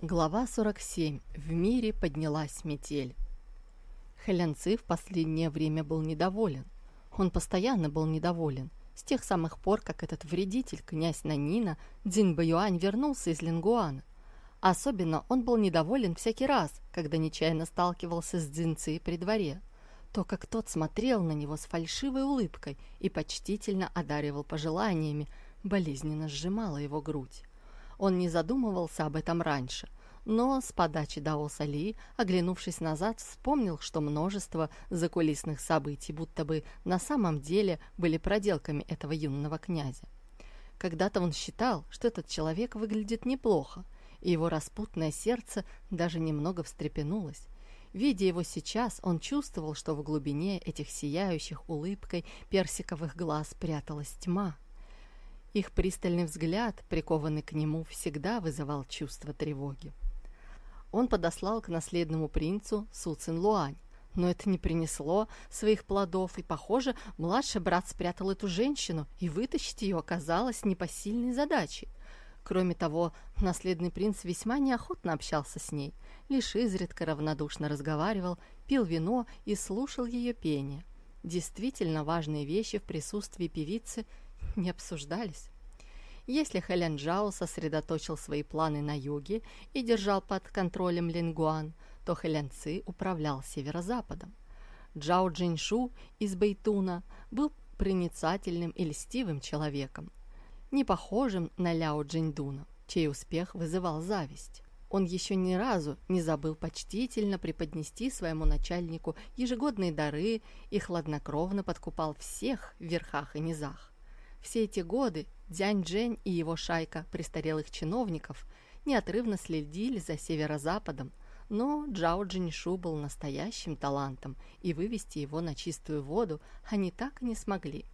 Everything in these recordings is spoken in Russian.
Глава 47. В мире поднялась метель. Хэлянци в последнее время был недоволен. Он постоянно был недоволен. С тех самых пор, как этот вредитель, князь Нанина, Дзин Баюань, вернулся из Лингуана. Особенно он был недоволен всякий раз, когда нечаянно сталкивался с Дзинци при дворе. То, как тот смотрел на него с фальшивой улыбкой и почтительно одаривал пожеланиями, болезненно сжимала его грудь. Он не задумывался об этом раньше, но с подачи Даоса Ли, оглянувшись назад, вспомнил, что множество закулисных событий будто бы на самом деле были проделками этого юного князя. Когда-то он считал, что этот человек выглядит неплохо, и его распутное сердце даже немного встрепенулось. Видя его сейчас, он чувствовал, что в глубине этих сияющих улыбкой персиковых глаз пряталась тьма. Их пристальный взгляд, прикованный к нему, всегда вызывал чувство тревоги. Он подослал к наследному принцу Су Цин Луань, но это не принесло своих плодов, и, похоже, младший брат спрятал эту женщину, и вытащить ее оказалось непосильной задачей. Кроме того, наследный принц весьма неохотно общался с ней, лишь изредка равнодушно разговаривал, пил вино и слушал ее пение. Действительно важные вещи в присутствии певицы не обсуждались. Если Хэлян Джао сосредоточил свои планы на юге и держал под контролем Лингуан, то Хэлян Ци управлял северо-западом. Джао Джиншу из Бэйтуна был проницательным и льстивым человеком, не похожим на Ляо Джиндуна, чей успех вызывал зависть. Он еще ни разу не забыл почтительно преподнести своему начальнику ежегодные дары и хладнокровно подкупал всех в верхах и низах. Все эти годы Дзянь Джень и его шайка престарелых чиновников неотрывно следили за северо-западом, но Джао Джиньшу был настоящим талантом, и вывести его на чистую воду они так и не смогли.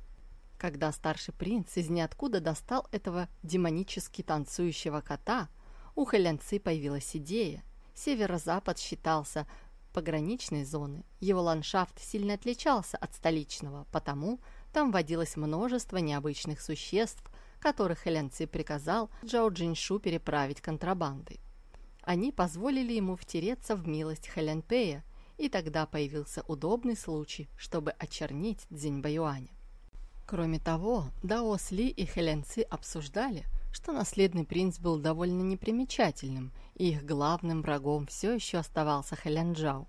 Когда старший принц из ниоткуда достал этого демонически танцующего кота, у Хэлянцы появилась идея. Северо-запад считался пограничной зоной, его ландшафт сильно отличался от столичного, потому там водилось множество необычных существ, которых Элянци приказал Джао Джиншу переправить контрабандой. Они позволили ему втереться в милость Хэлянпея, и тогда появился удобный случай, чтобы очернить Цзиньбаюаня. Кроме того, Дао Сли и Хэлянци обсуждали, что наследный принц был довольно непримечательным, и их главным врагом все еще оставался Хэлянджао.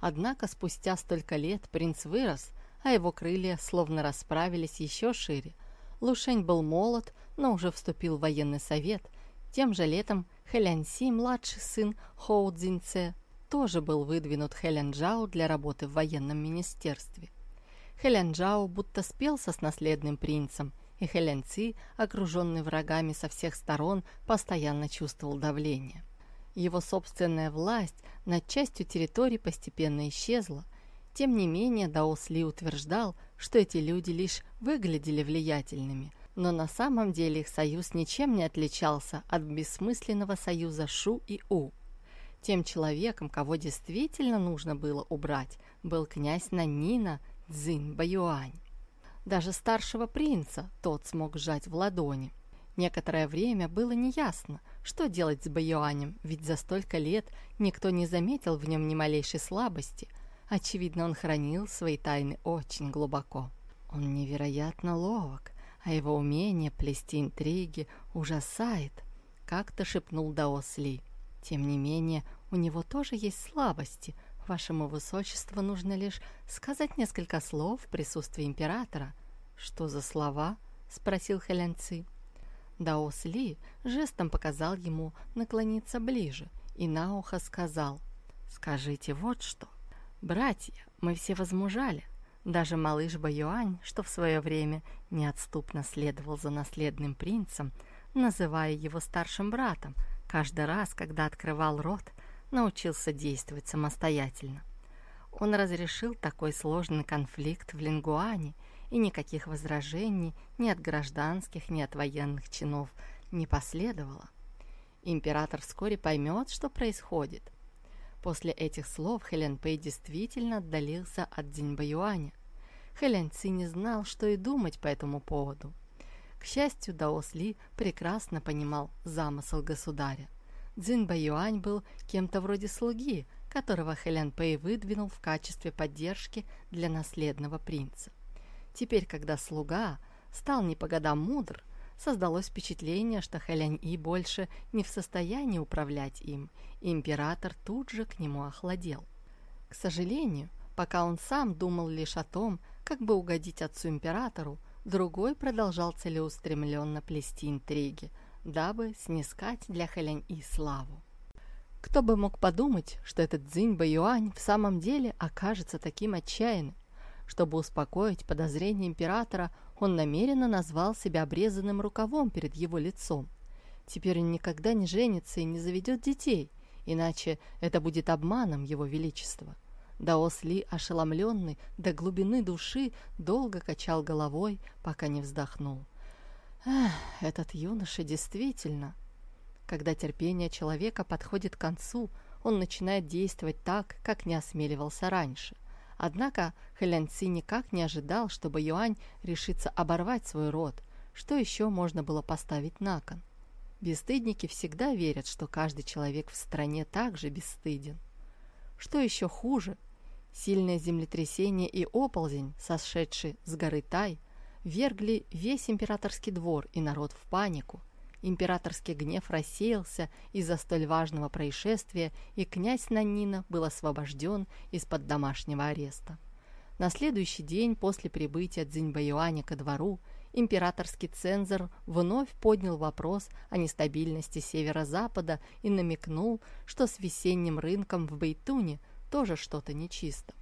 Однако спустя столько лет принц вырос – а его крылья словно расправились еще шире. Лушень был молод, но уже вступил в военный совет. Тем же летом Хэлянси, младший сын Хоу Цзиньце, тоже был выдвинут Хэлянджао для работы в военном министерстве. Хэлянджао будто спелся с наследным принцем, и Хэлянци, окруженный врагами со всех сторон, постоянно чувствовал давление. Его собственная власть над частью территории постепенно исчезла, тем не менее, Даос Ли утверждал, что эти люди лишь выглядели влиятельными, но на самом деле их союз ничем не отличался от бессмысленного союза Шу и У. Тем человеком, кого действительно нужно было убрать, был князь Нанина Цзинь Баюань. Даже старшего принца тот смог сжать в ладони. Некоторое время было неясно, что делать с Баюанем, ведь за столько лет никто не заметил в нем ни малейшей слабости – Очевидно, он хранил свои тайны очень глубоко. Он невероятно ловок, а его умение плести интриги ужасает, как-то шепнул Даос Ли. Тем не менее, у него тоже есть слабости. Вашему высочеству нужно лишь сказать несколько слов в присутствии императора. Что за слова? спросил Хэлян Ци. Даос Ли жестом показал ему наклониться ближе и на ухо сказал «Скажите вот что». «Братья, мы все возмужали. Даже малыш Баюань, что в свое время неотступно следовал за наследным принцем, называя его старшим братом, каждый раз, когда открывал рот, научился действовать самостоятельно. Он разрешил такой сложный конфликт в Лингуане, и никаких возражений ни от гражданских, ни от военных чинов не последовало. Император вскоре поймет, что происходит, После этих слов Хэлен Пэй действительно отдалился от Дзиньбаюаня. Хэлен Ци не знал, что и думать по этому поводу. К счастью, Даос Ли прекрасно понимал замысел государя. Цзин Юань был кем-то вроде слуги, которого Хэлян Пэй выдвинул в качестве поддержки для наследного принца. Теперь, когда слуга стал не по годам мудр, создалось впечатление, что Хэлянь И больше не в состоянии управлять им, и император тут же к нему охладел. К сожалению, пока он сам думал лишь о том, как бы угодить отцу-императору, другой продолжал целеустремленно плести интриги, дабы снискать для Хэлянь И славу. Кто бы мог подумать, что этот Цзинь Юань в самом деле окажется таким отчаянным. Чтобы успокоить подозрения императора, он намеренно назвал себя обрезанным рукавом перед его лицом. Теперь он никогда не женится и не заведет детей, иначе это будет обманом его величества. Даос Ли, ошеломленный до глубины души, долго качал головой, пока не вздохнул. Эх, этот юноша действительно когда терпение человека подходит к концу, он начинает действовать так, как не осмеливался раньше. Однако Хэлян Ци никак не ожидал, чтобы Юань решится оборвать свой род. Что еще можно было поставить на кон? Бесстыдники всегда верят, что каждый человек в стране также бесстыден. Что еще хуже? Сильное землетрясение и оползень, сошедший с горы Тай, вергли весь императорский двор и народ в панику – Императорский гнев рассеялся из-за столь важного происшествия, и князь Нанина был освобожден из-под домашнего ареста. На следующий день после прибытия Цзиньбаюаня ко двору императорский цензор вновь поднял вопрос о нестабильности северо-запада и намекнул, что с весенним рынком в Бейтуне тоже что-то нечисто.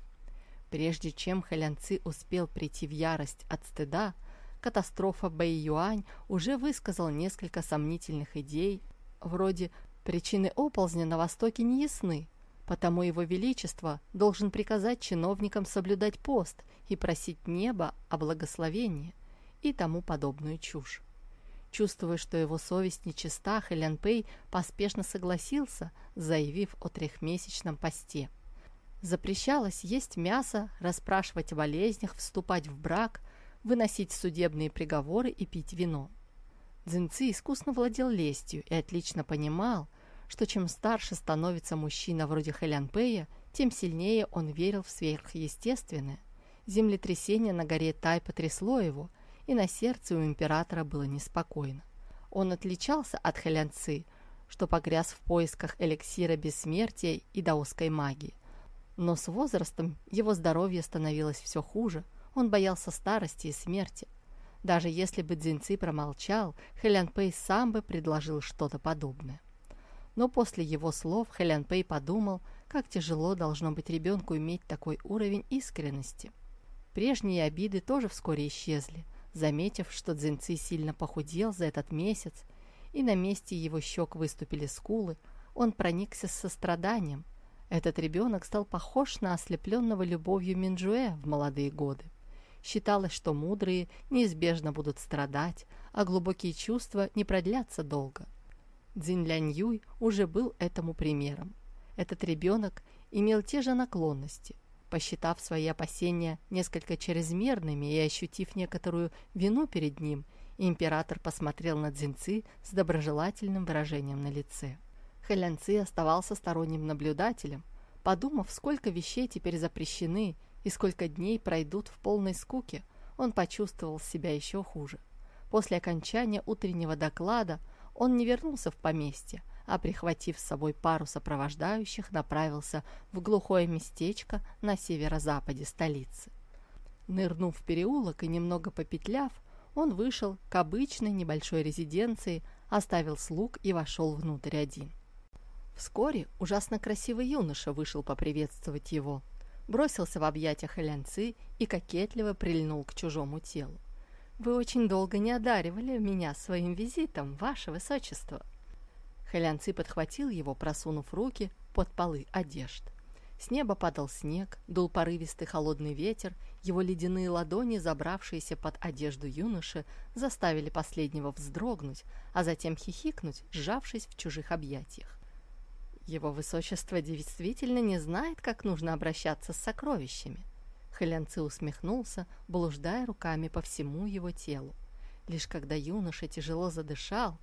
Прежде чем Хэлянцы успел прийти в ярость от стыда, катастрофа Бэй-Юань уже высказал несколько сомнительных идей, вроде «причины оползня на Востоке не ясны, потому Его Величество должен приказать чиновникам соблюдать пост и просить неба о благословении» и тому подобную чушь. Чувствуя, что его совесть нечиста, Хэлян Пэй поспешно согласился, заявив о трехмесячном посте. Запрещалось есть мясо, расспрашивать о болезнях, вступать в брак, выносить судебные приговоры и пить вино. Дзинци искусно владел лестью и отлично понимал, что чем старше становится мужчина вроде Хэлян Пэя, тем сильнее он верил в сверхъестественное. Землетрясение на горе Тай потрясло его, и на сердце у императора было неспокойно. Он отличался от Хэлян Ци, что погряз в поисках эликсира бессмертия и даосской магии. Но с возрастом его здоровье становилось все хуже – он боялся старости и смерти. Даже если бы Дзинци промолчал, Хэлян Пэй сам бы предложил что-то подобное. Но после его слов Хэлян Пэй подумал, как тяжело должно быть ребенку иметь такой уровень искренности. Прежние обиды тоже вскоре исчезли, заметив, что Дзинци сильно похудел за этот месяц, и на месте его щек выступили скулы, он проникся с состраданием. Этот ребенок стал похож на ослепленного любовью Минджуэ в молодые годы. Считалось, что мудрые неизбежно будут страдать, а глубокие чувства не продлятся долго. Цзинь Лянь Юй уже был этому примером. Этот ребенок имел те же наклонности. Посчитав свои опасения несколько чрезмерными и ощутив некоторую вину перед ним, император посмотрел на Цзиньцы с доброжелательным выражением на лице. Хэлянцы оставался сторонним наблюдателем, подумав, сколько вещей теперь запрещены и сколько дней пройдут в полной скуке, он почувствовал себя еще хуже. После окончания утреннего доклада он не вернулся в поместье, а, прихватив с собой пару сопровождающих, направился в глухое местечко на северо-западе столицы. Нырнув в переулок и немного попетляв, он вышел к обычной небольшой резиденции, оставил слуг и вошел внутрь один. Вскоре ужасно красивый юноша вышел поприветствовать его – бросился в объятия Хэлянцы и кокетливо прильнул к чужому телу. «Вы очень долго не одаривали меня своим визитом, ваше высочество!» Хэлянцы подхватил его, просунув руки под полы одежд. С неба падал снег, дул порывистый холодный ветер, его ледяные ладони, забравшиеся под одежду юноши, заставили последнего вздрогнуть, а затем хихикнуть, сжавшись в чужих объятиях. Его высочество действительно не знает, как нужно обращаться с сокровищами. Хэлянцы усмехнулся, блуждая руками по всему его телу. Лишь когда юноша тяжело задышал,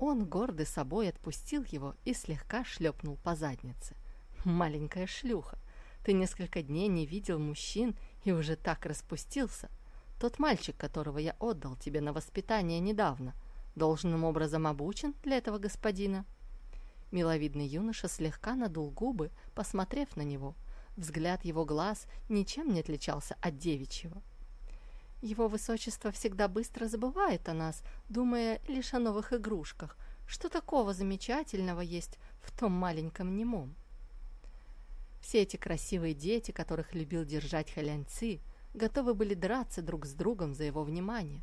Он, гордый собой, отпустил его и слегка шлепнул по заднице. «Маленькая шлюха, ты несколько дней не видел мужчин и уже так распустился. Тот мальчик, которого я отдал тебе на воспитание недавно, должным образом обучен для этого господина?» Миловидный юноша слегка надул губы, посмотрев на него. Взгляд его глаз ничем не отличался от девичьего. Его высочество всегда быстро забывает о нас, думая лишь о новых игрушках. Что такого замечательного есть в том маленьком немом? Все эти красивые дети, которых любил держать Халянци, готовы были драться друг с другом за его внимание.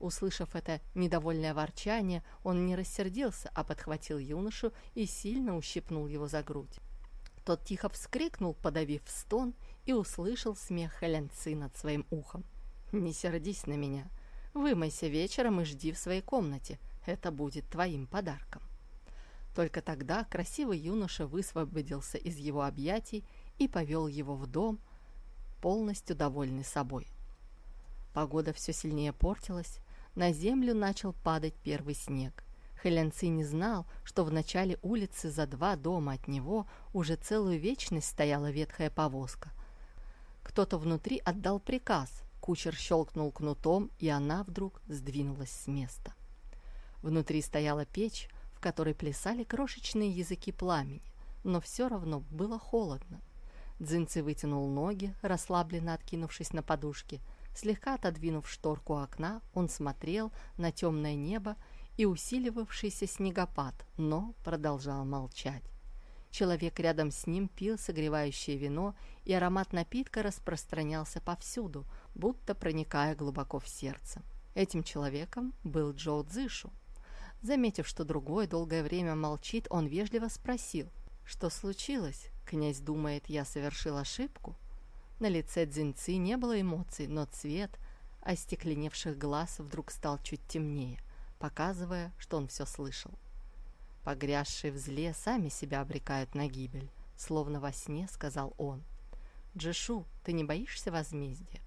Услышав это недовольное ворчание, он не рассердился, а подхватил юношу и сильно ущипнул его за грудь. Тот тихо вскрикнул, подавив стон, и услышал смех Халянци над своим ухом. «Не сердись на меня. Вымойся вечером и жди в своей комнате. Это будет твоим подарком». Только тогда красивый юноша высвободился из его объятий и повел его в дом, полностью довольный собой. Погода все сильнее портилась, на землю начал падать первый снег. Хэлянци не знал, что в начале улицы за два дома от него уже целую вечность стояла ветхая повозка. Кто-то внутри отдал приказ, кучер щелкнул кнутом, и она вдруг сдвинулась с места. Внутри стояла печь, в которой плясали крошечные языки пламени, но все равно было холодно. Дзинцы вытянул ноги, расслабленно откинувшись на подушке, Слегка отодвинув шторку окна, он смотрел на темное небо и усиливавшийся снегопад, но продолжал молчать. Человек рядом с ним пил согревающее вино, и аромат напитка распространялся повсюду, будто проникая глубоко в сердце. Этим человеком был Джоу Цзышу. Заметив, что другой долгое время молчит, он вежливо спросил, «Что случилось? Князь думает, я совершил ошибку?» На лице Дзинцы не было эмоций, но цвет остекленевших глаз вдруг стал чуть темнее, показывая, что он все слышал. Погрязшие в зле сами себя обрекают на гибель, словно во сне сказал он. «Джишу, ты не боишься возмездия?»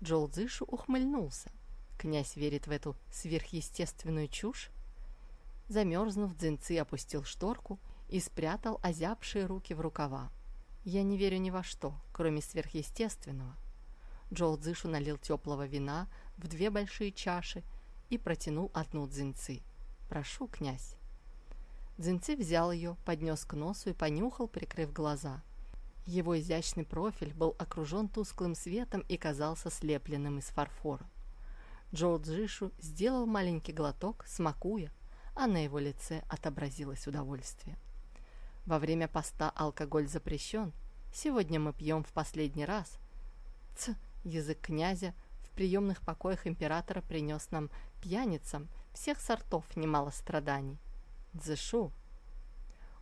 Джоу Цзышу ухмыльнулся. Князь верит в эту сверхъестественную чушь? Замерзнув, Дзинцы опустил шторку и спрятал озябшие руки в рукава. Я не верю ни во что, кроме сверхъестественного. Джоу Цзышу налил теплого вина в две большие чаши и протянул одну дзинцы. «Прошу, князь». Дзинцы взял ее, поднес к носу и понюхал, прикрыв глаза. Его изящный профиль был окружен тусклым светом и казался слепленным из фарфора. Джоу Цзышу сделал маленький глоток, смакуя, а на его лице отобразилось удовольствие. Во время поста алкоголь запрещен. Сегодня мы пьем в последний раз. Ц, язык князя в приемных покоях императора принес нам пьяницам всех сортов немало страданий. Дзышу.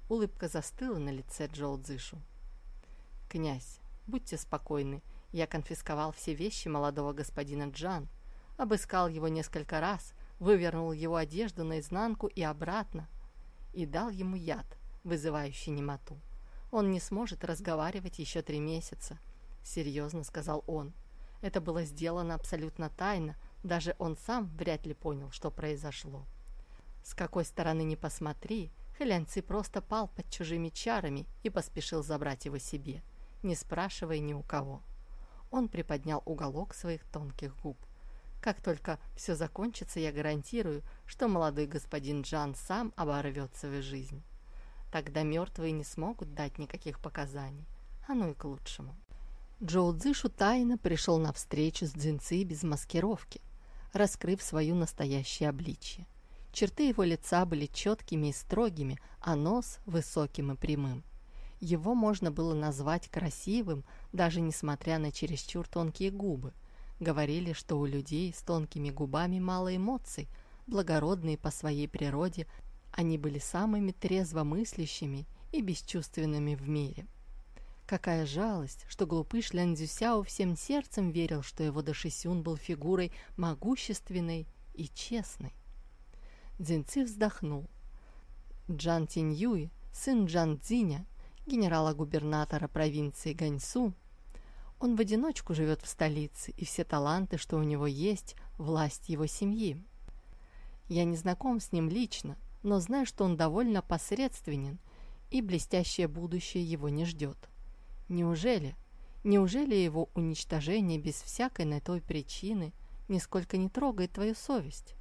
Улыбка застыла на лице Джоу Дзышу. «Князь, будьте спокойны, я конфисковал все вещи молодого господина Джан, обыскал его несколько раз, вывернул его одежду наизнанку и обратно и дал ему яд, вызывающий немоту. Он не сможет разговаривать еще три месяца, серьезно сказал он. Это было сделано абсолютно тайно, даже он сам вряд ли понял, что произошло. С какой стороны ни посмотри, Хэлянци просто пал под чужими чарами и поспешил забрать его себе, не спрашивая ни у кого. Он приподнял уголок своих тонких губ. Как только все закончится, я гарантирую, что молодой господин Джан сам оборвет свою жизнь. Тогда мертвые не смогут дать никаких показаний. Оно и к лучшему. Джоу Цзышу тайно пришел на встречу с Дзинци без маскировки, раскрыв свою настоящее обличье. Черты его лица были четкими и строгими, а нос высоким и прямым. Его можно было назвать красивым, даже несмотря на чересчур тонкие губы. Говорили, что у людей с тонкими губами мало эмоций, благородные по своей природе, они были самыми трезвомыслящими и бесчувственными в мире. Какая жалость, что глупыш Лян Цзюсяо всем сердцем верил, что его Дашисюн был фигурой могущественной и честной. Цзиньци вздохнул. Джан Тиньюй, сын Джан Цзиня, генерала-губернатора провинции Ганьсу, он в одиночку живет в столице, и все таланты, что у него есть, власть его семьи. Я не знаком с ним лично, но знаю, что он довольно посредственен, и блестящее будущее его не ждет. Неужели, неужели его уничтожение без всякой на той причины нисколько не трогает твою совесть?»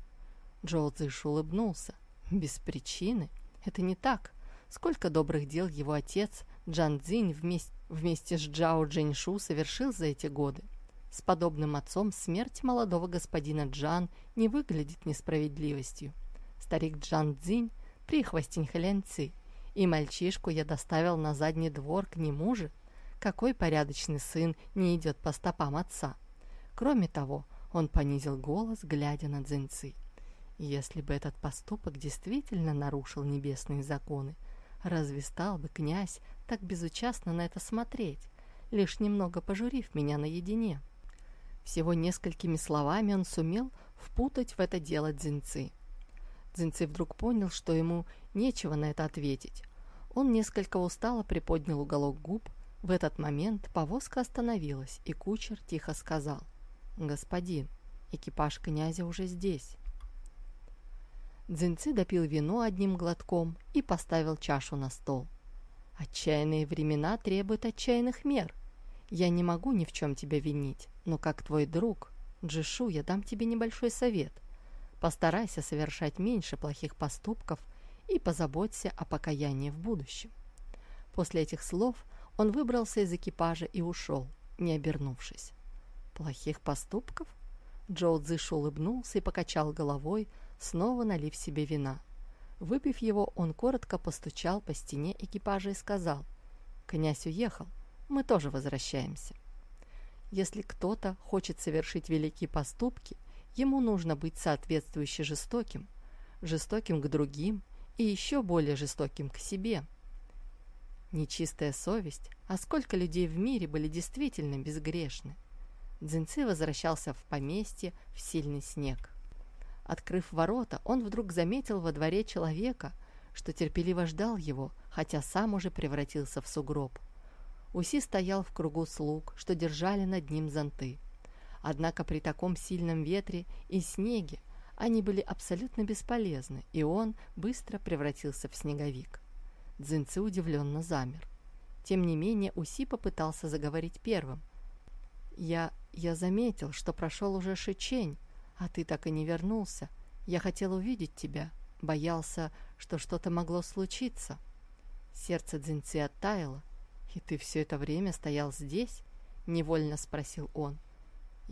Джоу Цзыш улыбнулся. «Без причины? Это не так. Сколько добрых дел его отец Джан Цзинь вместе, вместе с Джао Джэньшу совершил за эти годы. С подобным отцом смерть молодого господина Джан не выглядит несправедливостью. Старик Джан Цзинь – прихвостень Хэлянци, и мальчишку я доставил на задний двор к нему же. Какой порядочный сын не идет по стопам отца? Кроме того, он понизил голос, глядя на Цзиньцы. Если бы этот поступок действительно нарушил небесные законы, разве стал бы князь так безучастно на это смотреть, лишь немного пожурив меня наедине? Всего несколькими словами он сумел впутать в это дело Дзинцы. Дзинцы вдруг понял, что ему нечего на это ответить. Он несколько устало приподнял уголок губ. В этот момент повозка остановилась, и кучер тихо сказал «Господин, экипаж князя уже здесь». Дзинцы допил вино одним глотком и поставил чашу на стол. «Отчаянные времена требуют отчаянных мер. Я не могу ни в чем тебя винить, но как твой друг, Джишу, я дам тебе небольшой совет. Постарайся совершать меньше плохих поступков и позаботься о покаянии в будущем». После этих слов он выбрался из экипажа и ушел, не обернувшись. «Плохих поступков?» Джоу Цзыш улыбнулся и покачал головой, снова налив себе вина. Выпив его, он коротко постучал по стене экипажа и сказал, «Князь уехал, мы тоже возвращаемся». Если кто-то хочет совершить великие поступки, ему нужно быть соответствующе жестоким, жестоким к другим и еще более жестоким к себе. Нечистая совесть, а сколько людей в мире были действительно безгрешны. Дзинцы возвращался в поместье в сильный снег. Открыв ворота, он вдруг заметил во дворе человека, что терпеливо ждал его, хотя сам уже превратился в сугроб. Уси стоял в кругу слуг, что держали над ним зонты. Однако при таком сильном ветре и снеге они были абсолютно бесполезны, и он быстро превратился в снеговик. Дзинцы удивленно замер. Тем не менее Уси попытался заговорить первым. «Я... я заметил, что прошел уже Шичень, а ты так и не вернулся. Я хотел увидеть тебя, боялся, что что-то могло случиться. Сердце Дзинци оттаяло. «И ты все это время стоял здесь?» — невольно спросил он.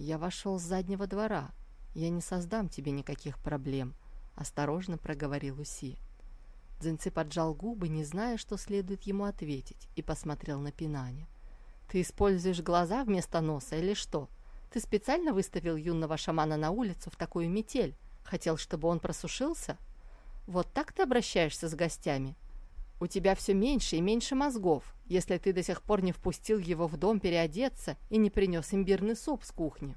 «Я вошел с заднего двора. Я не создам тебе никаких проблем», — осторожно проговорил Уси. Дзинци поджал губы, не зная, что следует ему ответить, и посмотрел на Пинаня. «Ты используешь глаза вместо носа или что?» Ты специально выставил юного шамана на улицу в такую метель? Хотел, чтобы он просушился? Вот так ты обращаешься с гостями? У тебя все меньше и меньше мозгов, если ты до сих пор не впустил его в дом переодеться и не принес имбирный суп с кухни.